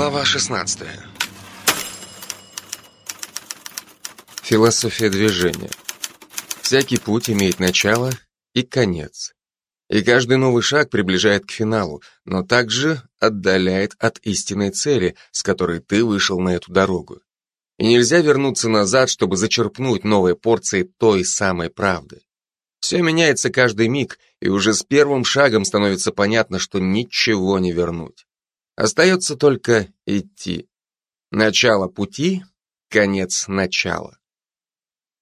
Глава 16. Философия движения. Всякий путь имеет начало и конец. И каждый новый шаг приближает к финалу, но также отдаляет от истинной цели, с которой ты вышел на эту дорогу. И нельзя вернуться назад, чтобы зачерпнуть новые порции той самой правды. Все меняется каждый миг, и уже с первым шагом становится понятно, что ничего не вернуть. Остается только идти. Начало пути, конец начала.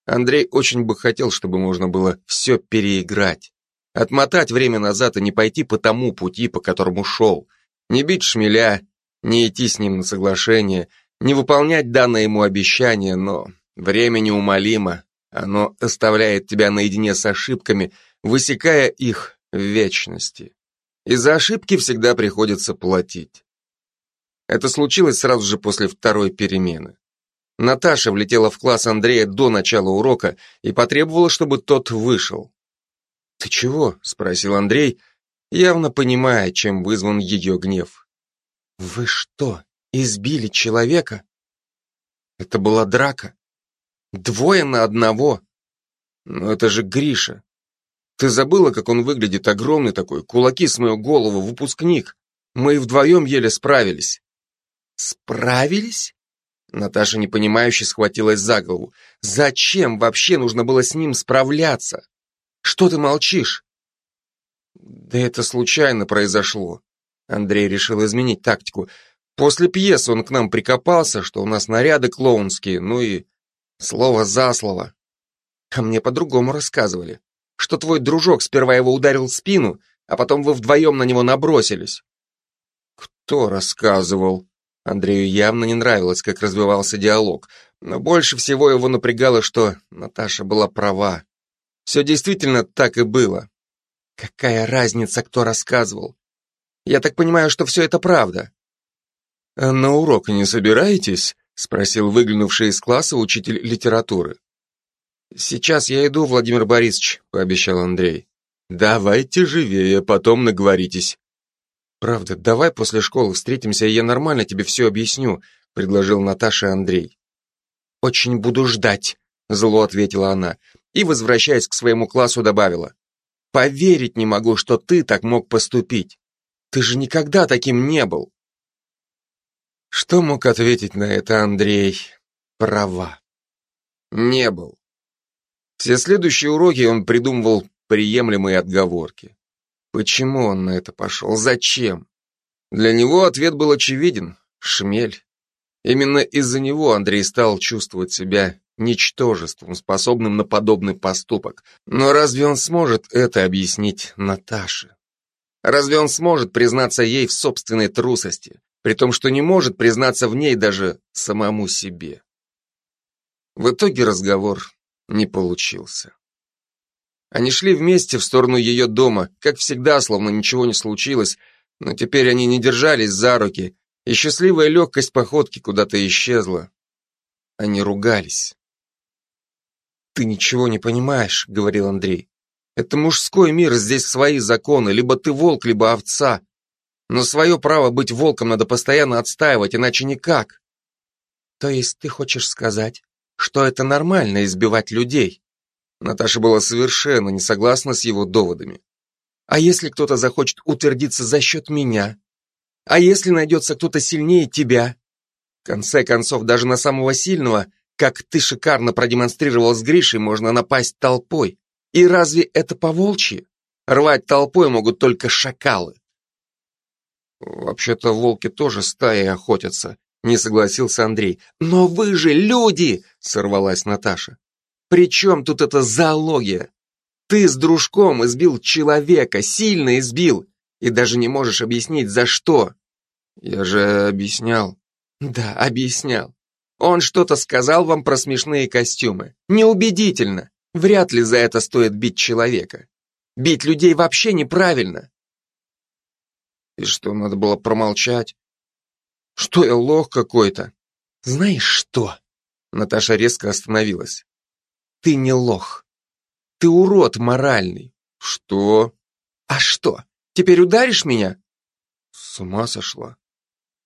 Андрей очень бы хотел, чтобы можно было все переиграть. Отмотать время назад и не пойти по тому пути, по которому шел. Не бить шмеля, не идти с ним на соглашение, не выполнять данное ему обещание, но время неумолимо. Оно оставляет тебя наедине с ошибками, высекая их в вечности. И за ошибки всегда приходится платить. Это случилось сразу же после второй перемены. Наташа влетела в класс Андрея до начала урока и потребовала, чтобы тот вышел. «Ты чего?» — спросил Андрей, явно понимая, чем вызван ее гнев. «Вы что, избили человека?» Это была драка. Двое на одного. Но это же Гриша. Ты забыла, как он выглядит огромный такой, кулаки с мою голову, выпускник. Мы и вдвоем еле справились. Справились? Наташа непонимающе схватилась за голову. Зачем вообще нужно было с ним справляться? Что ты молчишь? Да это случайно произошло. Андрей решил изменить тактику. После пьесы он к нам прикопался, что у нас наряды клоунские, ну и слово за слово. А мне по-другому рассказывали, что твой дружок сперва его ударил в спину, а потом вы вдвоем на него набросились. Кто рассказывал? Андрею явно не нравилось, как развивался диалог, но больше всего его напрягало, что Наташа была права. Все действительно так и было. Какая разница, кто рассказывал? Я так понимаю, что все это правда. «А «На урок не собираетесь?» — спросил выглянувший из класса учитель литературы. «Сейчас я иду, Владимир Борисович», — пообещал Андрей. «Давайте живее, потом наговоритесь», «Правда, давай после школы встретимся, и я нормально тебе все объясню», — предложил Наташа Андрей. «Очень буду ждать», — зло ответила она, и, возвращаясь к своему классу, добавила. «Поверить не могу, что ты так мог поступить. Ты же никогда таким не был». Что мог ответить на это Андрей? Права. Не был. Все следующие уроки он придумывал приемлемые отговорки. Почему он на это пошел? Зачем? Для него ответ был очевиден. Шмель. Именно из-за него Андрей стал чувствовать себя ничтожеством, способным на подобный поступок. Но разве он сможет это объяснить Наташе? Разве он сможет признаться ей в собственной трусости, при том, что не может признаться в ней даже самому себе? В итоге разговор не получился. Они шли вместе в сторону ее дома, как всегда, словно ничего не случилось, но теперь они не держались за руки, и счастливая легкость походки куда-то исчезла. Они ругались. «Ты ничего не понимаешь», — говорил Андрей. «Это мужской мир, здесь свои законы, либо ты волк, либо овца. Но свое право быть волком надо постоянно отстаивать, иначе никак». «То есть ты хочешь сказать, что это нормально избивать людей?» Наташа была совершенно не согласна с его доводами. А если кто-то захочет утвердиться за счет меня? А если найдется кто-то сильнее тебя? В конце концов, даже на самого сильного, как ты шикарно продемонстрировал с Гришей, можно напасть толпой. И разве это по-волчьи? Рвать толпой могут только шакалы. Вообще-то волки тоже стаи охотятся, не согласился Андрей. Но вы же люди, сорвалась Наташа. При чем тут эта зоология? Ты с дружком избил человека, сильно избил, и даже не можешь объяснить, за что. Я же объяснял. Да, объяснял. Он что-то сказал вам про смешные костюмы. Неубедительно. Вряд ли за это стоит бить человека. Бить людей вообще неправильно. И что, надо было промолчать? Что я лох какой-то? Знаешь что? Наташа резко остановилась. Ты не лох. Ты урод моральный. Что? А что? Теперь ударишь меня? С ума сошла.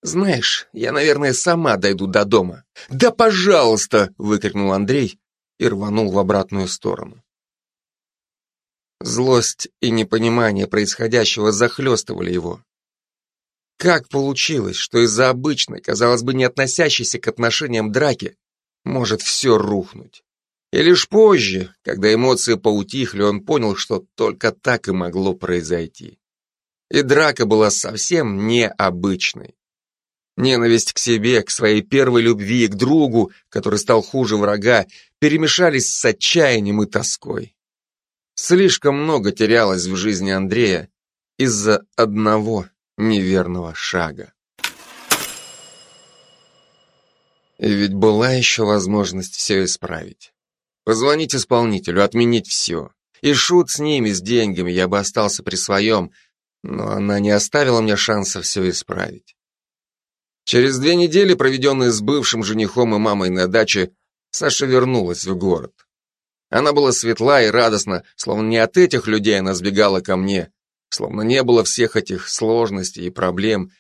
Знаешь, я, наверное, сама дойду до дома. Да, пожалуйста, выкрикнул Андрей и рванул в обратную сторону. Злость и непонимание происходящего захлестывали его. Как получилось, что из-за обычной, казалось бы, не относящейся к отношениям драки, может все рухнуть? И лишь позже, когда эмоции поутихли, он понял, что только так и могло произойти. И драка была совсем необычной. Ненависть к себе, к своей первой любви, к другу, который стал хуже врага, перемешались с отчаянием и тоской. Слишком много терялось в жизни Андрея из-за одного неверного шага. И ведь была еще возможность все исправить. Позвонить исполнителю, отменить все. И шут с ними, с деньгами, я бы остался при своем, но она не оставила мне шанса все исправить. Через две недели, проведенные с бывшим женихом и мамой на даче, Саша вернулась в город. Она была светла и радостна, словно не от этих людей она сбегала ко мне, словно не было всех этих сложностей и проблем,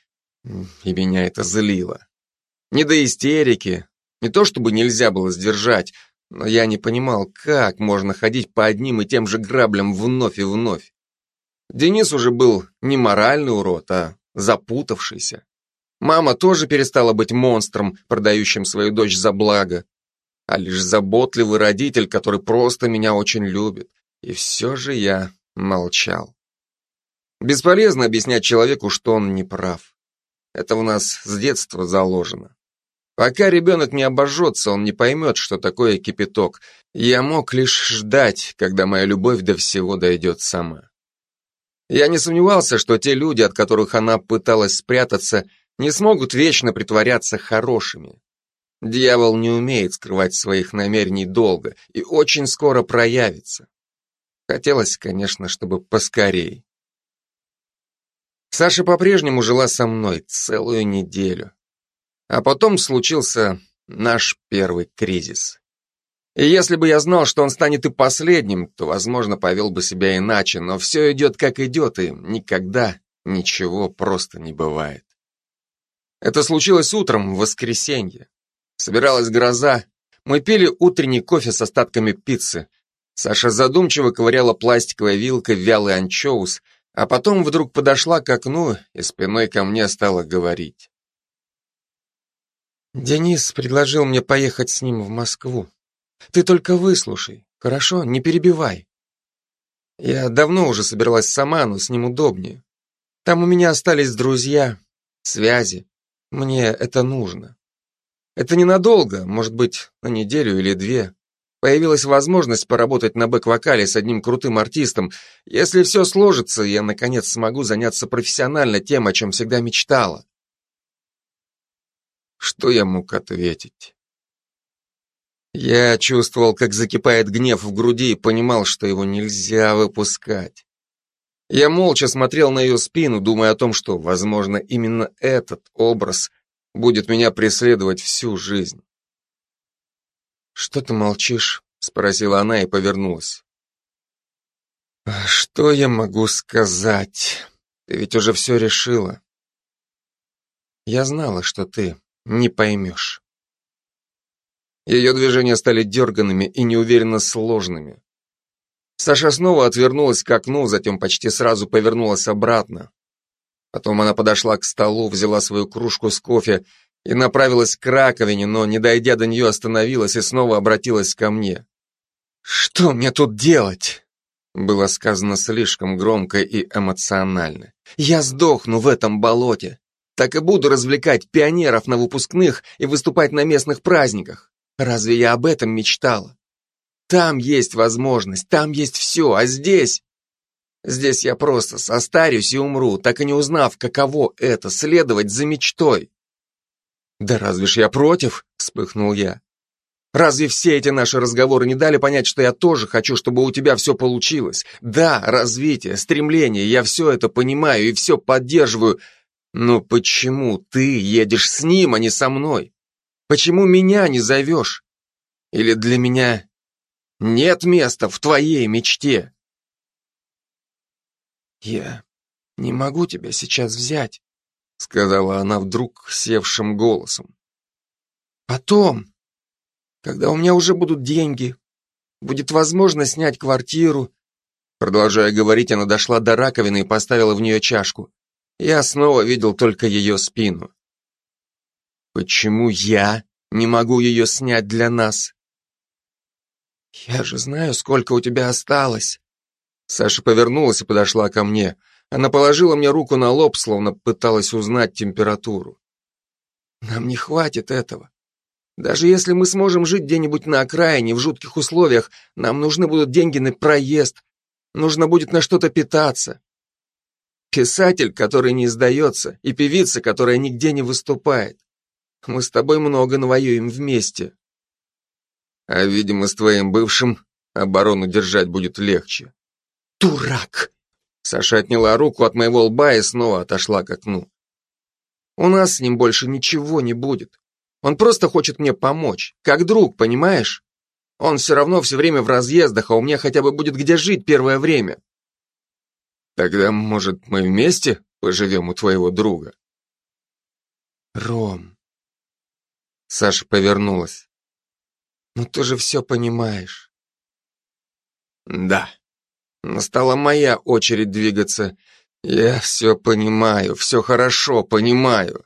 и меня это злило. Не до истерики, не то чтобы нельзя было сдержать, но я не понимал, как можно ходить по одним и тем же граблям вновь и вновь. Денис уже был не моральный урод, а запутавшийся. Мама тоже перестала быть монстром, продающим свою дочь за благо, а лишь заботливый родитель, который просто меня очень любит. И все же я молчал. Бесполезно объяснять человеку, что он не прав. Это у нас с детства заложено. Пока ребенок не обожжется, он не поймет, что такое кипяток. Я мог лишь ждать, когда моя любовь до всего дойдет сама. Я не сомневался, что те люди, от которых она пыталась спрятаться, не смогут вечно притворяться хорошими. Дьявол не умеет скрывать своих намерений долго и очень скоро проявится. Хотелось, конечно, чтобы поскорей. Саша по-прежнему жила со мной целую неделю. А потом случился наш первый кризис. И если бы я знал, что он станет и последним, то, возможно, повел бы себя иначе, но все идет как идет, и никогда ничего просто не бывает. Это случилось утром в воскресенье. Собиралась гроза. Мы пили утренний кофе с остатками пиццы. Саша задумчиво ковыряла пластиковой вилкой вялый анчоус, а потом вдруг подошла к окну и спиной ко мне стала говорить. «Денис предложил мне поехать с ним в Москву. Ты только выслушай, хорошо? Не перебивай. Я давно уже собиралась сама, но с ним удобнее. Там у меня остались друзья, связи. Мне это нужно. Это ненадолго, может быть, на неделю или две. Появилась возможность поработать на бэк-вокале с одним крутым артистом. Если все сложится, я, наконец, смогу заняться профессионально тем, о чем всегда мечтала. Что я мог ответить? Я чувствовал, как закипает гнев в груди и понимал, что его нельзя выпускать. Я молча смотрел на ее спину, думая о том, что, возможно, именно этот образ будет меня преследовать всю жизнь. «Что ты молчишь?» — спросила она и повернулась. «А «Что я могу сказать? Ты ведь уже все решила. Я знала, что ты не поймешь». Ее движения стали дерганными и неуверенно сложными. Саша снова отвернулась к окну, затем почти сразу повернулась обратно. Потом она подошла к столу, взяла свою кружку с кофе и направилась к раковине, но, не дойдя до нее, остановилась и снова обратилась ко мне. «Что мне тут делать?» Было сказано слишком громко и эмоционально. «Я сдохну в этом болоте. Так и буду развлекать пионеров на выпускных и выступать на местных праздниках. Разве я об этом мечтала? Там есть возможность, там есть все, а здесь... Здесь я просто состарюсь и умру, так и не узнав, каково это — следовать за мечтой. «Да разве ж я против?» — вспыхнул я. «Разве все эти наши разговоры не дали понять, что я тоже хочу, чтобы у тебя все получилось? Да, развитие, стремление, я все это понимаю и все поддерживаю. Но почему ты едешь с ним, а не со мной? Почему меня не зовешь? Или для меня нет места в твоей мечте?» «Я не могу тебя сейчас взять», сказала она вдруг севшим голосом. Потом, когда у меня уже будут деньги, будет возможность снять квартиру. Продолжая говорить, она дошла до раковины и поставила в нее чашку. Я снова видел только ее спину. Почему я не могу ее снять для нас? Я же знаю, сколько у тебя осталось. Саша повернулась и подошла ко мне. Она положила мне руку на лоб, словно пыталась узнать температуру. Нам не хватит этого. Даже если мы сможем жить где-нибудь на окраине, в жутких условиях, нам нужны будут деньги на проезд, нужно будет на что-то питаться. Писатель, который не сдается, и певица, которая нигде не выступает. Мы с тобой много навоюем вместе. А, видимо, с твоим бывшим оборону держать будет легче. Дурак! Саша отняла руку от моего лба и снова отошла к окну. У нас с ним больше ничего не будет. Он просто хочет мне помочь, как друг, понимаешь? Он все равно все время в разъездах, а у меня хотя бы будет где жить первое время. Тогда, может, мы вместе поживем у твоего друга? Ром. Саша повернулась. Ну ты же все понимаешь. Да. Настала моя очередь двигаться. Я все понимаю, все хорошо понимаю.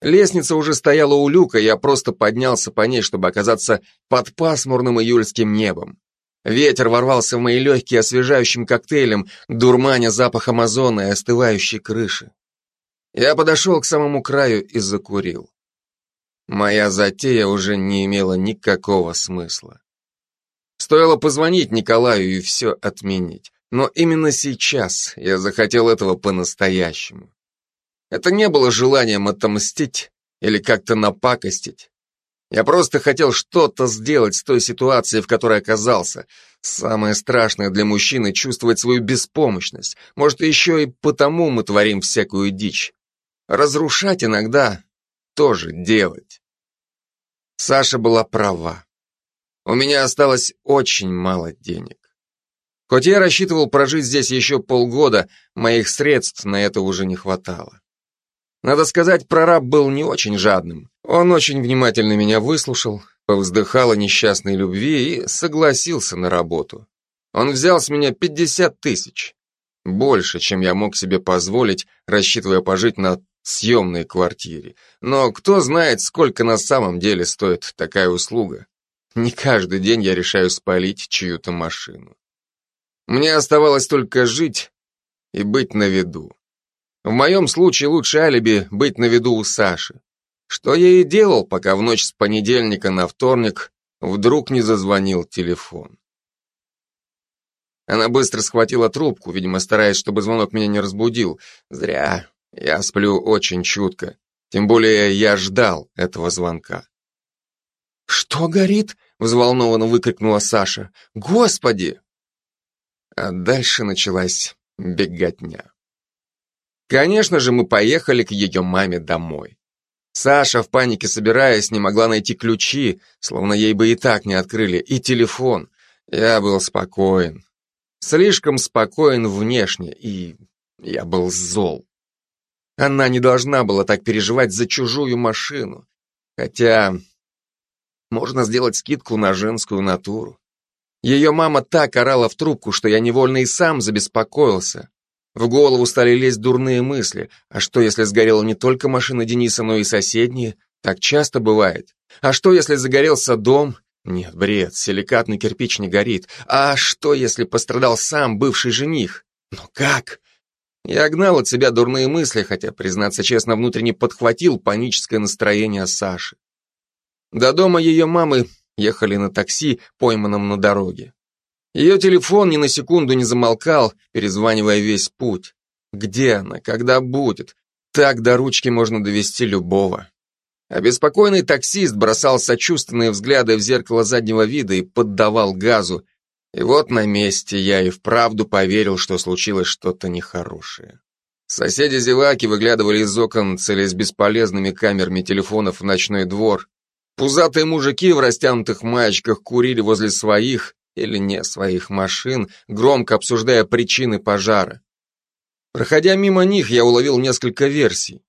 Лестница уже стояла у люка, я просто поднялся по ней, чтобы оказаться под пасмурным июльским небом. Ветер ворвался в мои легкие освежающим коктейлем, дурманя запахом озона и остывающей крыши. Я подошел к самому краю и закурил. Моя затея уже не имела никакого смысла. Стоило позвонить Николаю и все отменить. Но именно сейчас я захотел этого по-настоящему. Это не было желанием отомстить или как-то напакостить. Я просто хотел что-то сделать с той ситуацией, в которой оказался. Самое страшное для мужчины — чувствовать свою беспомощность. Может, еще и потому мы творим всякую дичь. Разрушать иногда тоже делать. Саша была права. У меня осталось очень мало денег. Хоть я рассчитывал прожить здесь еще полгода, моих средств на это уже не хватало. Надо сказать, прораб был не очень жадным. Он очень внимательно меня выслушал, повздыхал о несчастной любви и согласился на работу. Он взял с меня 50 тысяч. Больше, чем я мог себе позволить, рассчитывая пожить на съемной квартире. Но кто знает, сколько на самом деле стоит такая услуга. Не каждый день я решаю спалить чью-то машину. Мне оставалось только жить и быть на виду. В моем случае лучше алиби быть на виду у Саши. Что я и делал, пока в ночь с понедельника на вторник вдруг не зазвонил телефон. Она быстро схватила трубку, видимо, стараясь, чтобы звонок меня не разбудил. Зря. Я сплю очень чутко. Тем более я ждал этого звонка. «Что горит?» — взволнованно выкрикнула Саша. «Господи!» А дальше началась беготня. Конечно же, мы поехали к ее маме домой. Саша, в панике собираясь, не могла найти ключи, словно ей бы и так не открыли, и телефон. Я был спокоен. Слишком спокоен внешне, и я был зол. Она не должна была так переживать за чужую машину. Хотя можно сделать скидку на женскую натуру. Ее мама так орала в трубку, что я невольно и сам забеспокоился. В голову стали лезть дурные мысли. А что, если сгорела не только машина Дениса, но и соседние? Так часто бывает. А что, если загорелся дом? Нет, бред, силикатный кирпич не горит. А что, если пострадал сам бывший жених? Но как? Я гнал от себя дурные мысли, хотя, признаться честно, внутренне подхватил паническое настроение Саши. До дома ее мамы ехали на такси, пойманном на дороге. Ее телефон ни на секунду не замолкал, перезванивая весь путь. Где она? Когда будет? Так до ручки можно довести любого. Обеспокоенный таксист бросал сочувственные взгляды в зеркало заднего вида и поддавал газу. И вот на месте я и вправду поверил, что случилось что-то нехорошее. Соседи-зеваки выглядывали из окон, целясь бесполезными камерами телефонов в ночной двор. Пузатые мужики в растянутых маечках курили возле своих, или не своих машин, громко обсуждая причины пожара. Проходя мимо них, я уловил несколько версий.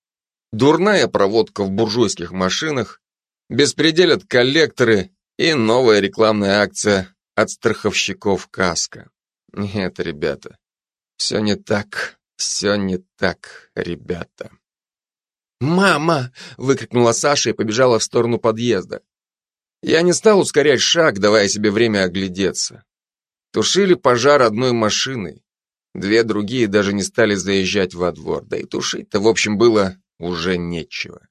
дурная проводка в буржуйских машинах, беспределят коллекторы и новая рекламная акция от страховщиков каска. Нет, ребята, все не так, все не так, ребята. «Мама!» — выкрикнула Саша и побежала в сторону подъезда. Я не стал ускорять шаг, давая себе время оглядеться. Тушили пожар одной машиной. Две другие даже не стали заезжать во двор, да и тушить-то, в общем, было уже нечего.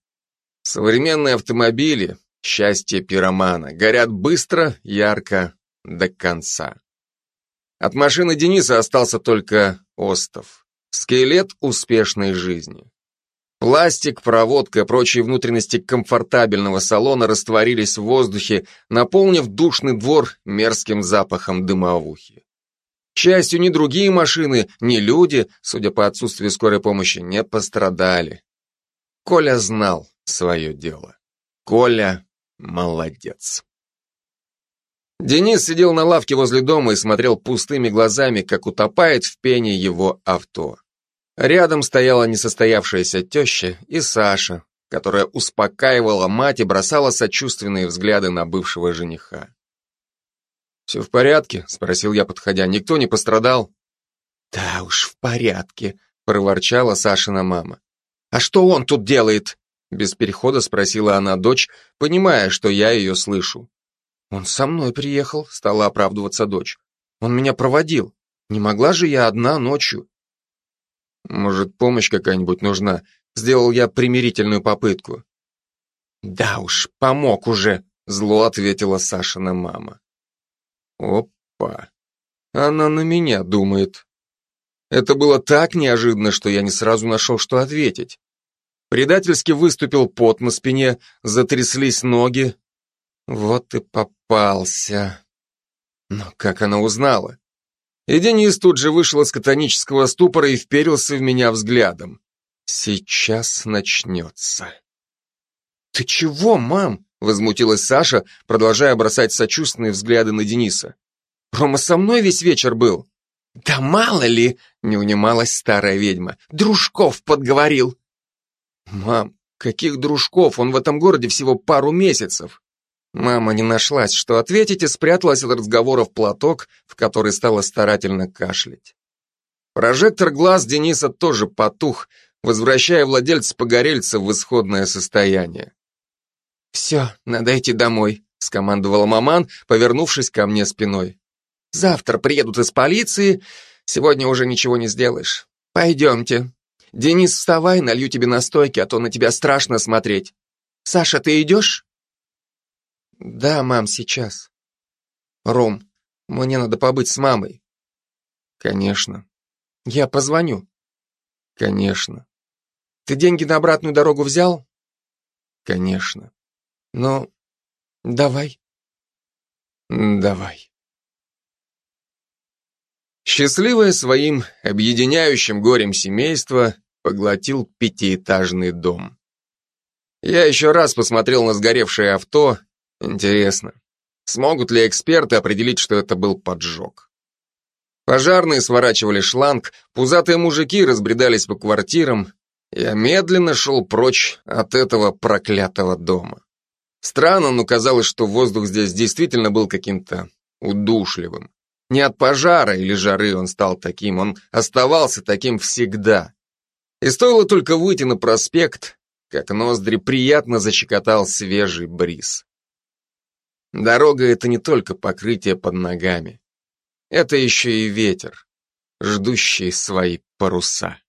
Современные автомобили, счастье пиромана, горят быстро, ярко, до конца. От машины Дениса остался только остов. Скелет успешной жизни. Пластик, проводка и прочие внутренности комфортабельного салона растворились в воздухе, наполнив душный двор мерзким запахом дымовухи. К счастью, ни другие машины, ни люди, судя по отсутствию скорой помощи, не пострадали. Коля знал свое дело. Коля молодец. Денис сидел на лавке возле дома и смотрел пустыми глазами, как утопает в пене его авто. Рядом стояла несостоявшаяся теща и Саша, которая успокаивала мать и бросала сочувственные взгляды на бывшего жениха. «Все в порядке?» — спросил я, подходя. «Никто не пострадал?» «Да уж, в порядке», — проворчала Сашина мама. «А что он тут делает?» Без перехода спросила она дочь, понимая, что я ее слышу. «Он со мной приехал», — стала оправдываться дочь. «Он меня проводил. Не могла же я одна ночью». «Может, помощь какая-нибудь нужна?» Сделал я примирительную попытку. «Да уж, помог уже», — зло ответила Сашина мама. Опа. Она на меня думает. Это было так неожиданно, что я не сразу нашел, что ответить. Предательски выступил пот на спине, затряслись ноги. Вот и попался. Но как она узнала? И Денис тут же вышел из катонического ступора и вперился в меня взглядом. Сейчас начнется. «Ты чего, мам?» Возмутилась Саша, продолжая бросать сочувственные взгляды на Дениса. «Рома со мной весь вечер был». «Да мало ли!» — не унималась старая ведьма. «Дружков подговорил!» «Мам, каких дружков? Он в этом городе всего пару месяцев!» Мама не нашлась, что ответить, и спряталась от разговора в платок, в который стала старательно кашлять. Прожектор глаз Дениса тоже потух, возвращая владельца-погорельца в исходное состояние. «Все, надо идти домой», — скомандовала маман, повернувшись ко мне спиной. «Завтра приедут из полиции, сегодня уже ничего не сделаешь. Пойдемте. Денис, вставай, налью тебе настойки, а то на тебя страшно смотреть. Саша, ты идешь?» «Да, мам, сейчас». «Ром, мне надо побыть с мамой». «Конечно». «Я позвоню». «Конечно». «Ты деньги на обратную дорогу взял?» «Конечно». Ну, давай. Давай. Счастливое своим объединяющим горем семейство поглотил пятиэтажный дом. Я еще раз посмотрел на сгоревшее авто. Интересно, смогут ли эксперты определить, что это был поджог? Пожарные сворачивали шланг, пузатые мужики разбредались по квартирам. Я медленно шел прочь от этого проклятого дома. Странно, но казалось, что воздух здесь действительно был каким-то удушливым. Не от пожара или жары он стал таким, он оставался таким всегда. И стоило только выйти на проспект, как ноздри приятно защекотал свежий бриз. Дорога — это не только покрытие под ногами. Это еще и ветер, ждущий свои паруса.